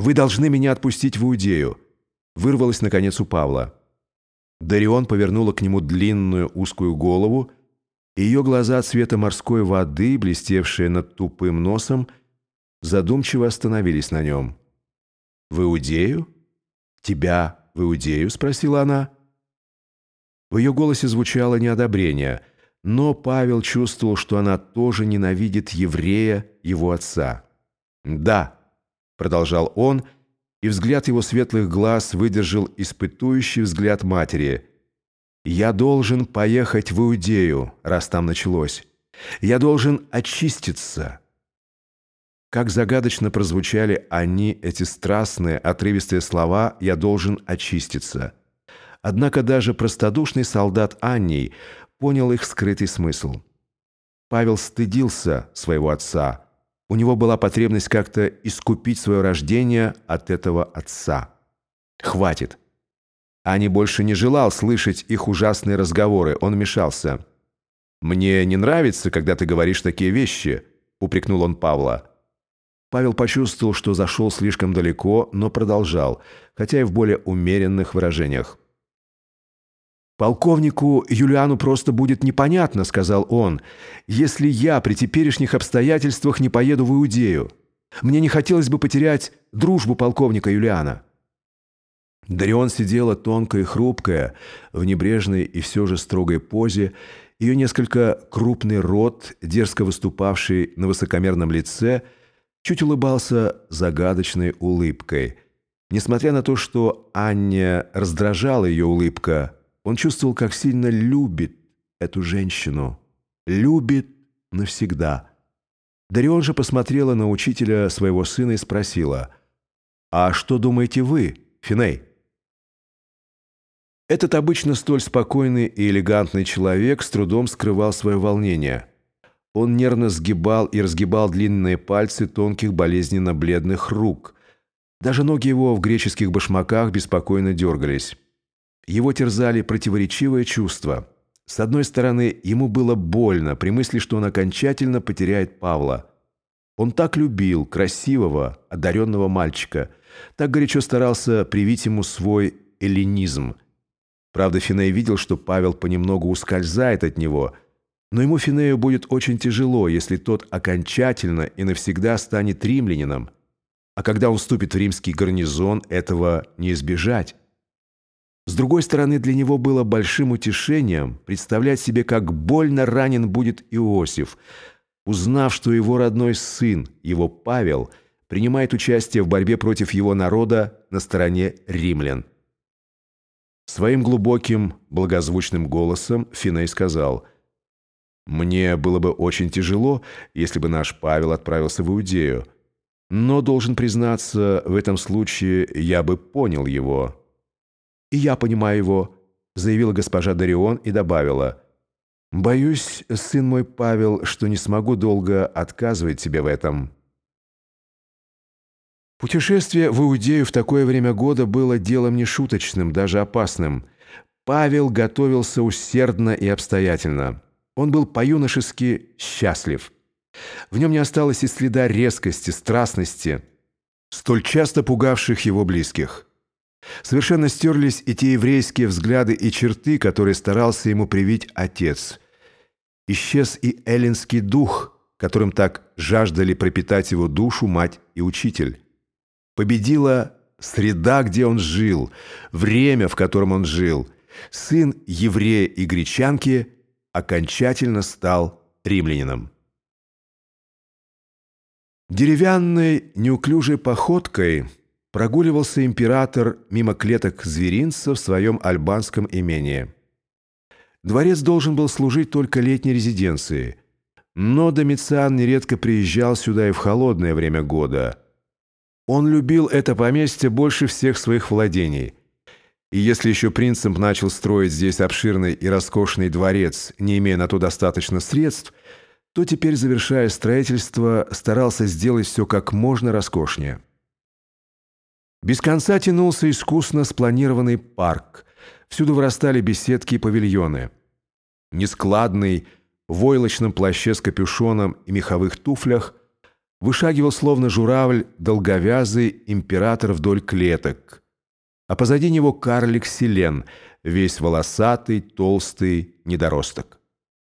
«Вы должны меня отпустить в Иудею!» Вырвалось, наконец, у Павла. Дарион повернула к нему длинную узкую голову, и ее глаза цвета морской воды, блестевшие над тупым носом, задумчиво остановились на нем. «В Иудею? Тебя в Иудею?» — спросила она. В ее голосе звучало неодобрение, но Павел чувствовал, что она тоже ненавидит еврея, его отца. «Да», — продолжал он, и взгляд его светлых глаз выдержал испытующий взгляд матери. «Я должен поехать в Иудею, раз там началось. Я должен очиститься». Как загадочно прозвучали они, эти страстные, отрывистые слова «я должен очиститься». Однако даже простодушный солдат Анний понял их скрытый смысл. Павел стыдился своего отца. У него была потребность как-то искупить свое рождение от этого отца. «Хватит!» Ани больше не желал слышать их ужасные разговоры. Он вмешался. «Мне не нравится, когда ты говоришь такие вещи», — упрекнул он Павла. Павел почувствовал, что зашел слишком далеко, но продолжал, хотя и в более умеренных выражениях. «Полковнику Юлиану просто будет непонятно», — сказал он, «если я при теперешних обстоятельствах не поеду в Иудею. Мне не хотелось бы потерять дружбу полковника Юлиана». Дарион сидела тонкая и хрупкая, в небрежной и все же строгой позе, ее несколько крупный рот, дерзко выступавший на высокомерном лице — чуть улыбался загадочной улыбкой. Несмотря на то, что Анне раздражала ее улыбка, он чувствовал, как сильно любит эту женщину. Любит навсегда. Дарион же посмотрела на учителя своего сына и спросила, «А что думаете вы, Финей?» Этот обычно столь спокойный и элегантный человек с трудом скрывал свое волнение – он нервно сгибал и разгибал длинные пальцы тонких болезненно-бледных рук. Даже ноги его в греческих башмаках беспокойно дергались. Его терзали противоречивые чувства. С одной стороны, ему было больно при мысли, что он окончательно потеряет Павла. Он так любил красивого, одаренного мальчика, так горячо старался привить ему свой эллинизм. Правда, Финей видел, что Павел понемногу ускользает от него – но ему Финею будет очень тяжело, если тот окончательно и навсегда станет римлянином. А когда он вступит в римский гарнизон, этого не избежать. С другой стороны, для него было большим утешением представлять себе, как больно ранен будет Иосиф, узнав, что его родной сын, его Павел, принимает участие в борьбе против его народа на стороне римлян. Своим глубоким, благозвучным голосом Финей сказал – мне было бы очень тяжело, если бы наш Павел отправился в Иудею. Но, должен признаться, в этом случае я бы понял его. «И я понимаю его», — заявила госпожа Дарион и добавила. «Боюсь, сын мой Павел, что не смогу долго отказывать тебе в этом». Путешествие в Иудею в такое время года было делом нешуточным, даже опасным. Павел готовился усердно и обстоятельно. Он был по-юношески счастлив. В нем не осталось и следа резкости, страстности, столь часто пугавших его близких. Совершенно стерлись и те еврейские взгляды и черты, которые старался ему привить отец. Исчез и эллинский дух, которым так жаждали пропитать его душу мать и учитель. Победила среда, где он жил, время, в котором он жил. Сын еврея и гречанки – окончательно стал римлянином. Деревянной, неуклюжей походкой прогуливался император мимо клеток зверинца в своем альбанском имении. Дворец должен был служить только летней резиденцией, но Домициан нередко приезжал сюда и в холодное время года. Он любил это поместье больше всех своих владений – и если еще принцип начал строить здесь обширный и роскошный дворец, не имея на то достаточно средств, то теперь, завершая строительство, старался сделать все как можно роскошнее. Без конца тянулся искусно спланированный парк. Всюду вырастали беседки и павильоны. Нескладный, в войлочном плаще с капюшоном и меховых туфлях, Вышагивал словно журавль долговязый император вдоль клеток, а позади него карлик Селен, весь волосатый, толстый, недоросток.